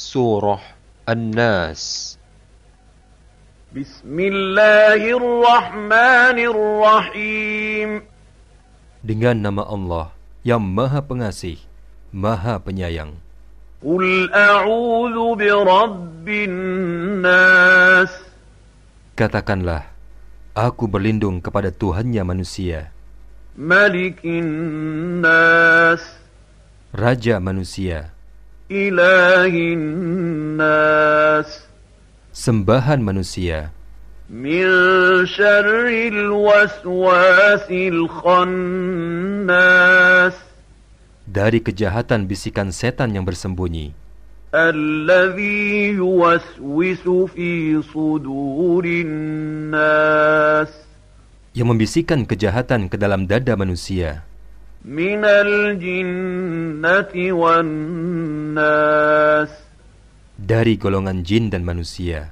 Surah An-Nas Bismillahirrahmanirrahim Dengan nama Allah yang Maha Pengasih, Maha Penyayang. Qul birabbin nas Katakanlah, aku berlindung kepada Tuhannya manusia. Malikin nas Raja manusia. إله الناس Sembahan manusia, من شر الوسواس الخناس dari kejahatan bisikan setan yang bersembunyi, الذي يوسوس في صدور الناس yang membisikkan kejahatan ke dalam dada manusia, من الجنة والناس dari golongan jin dan manusia.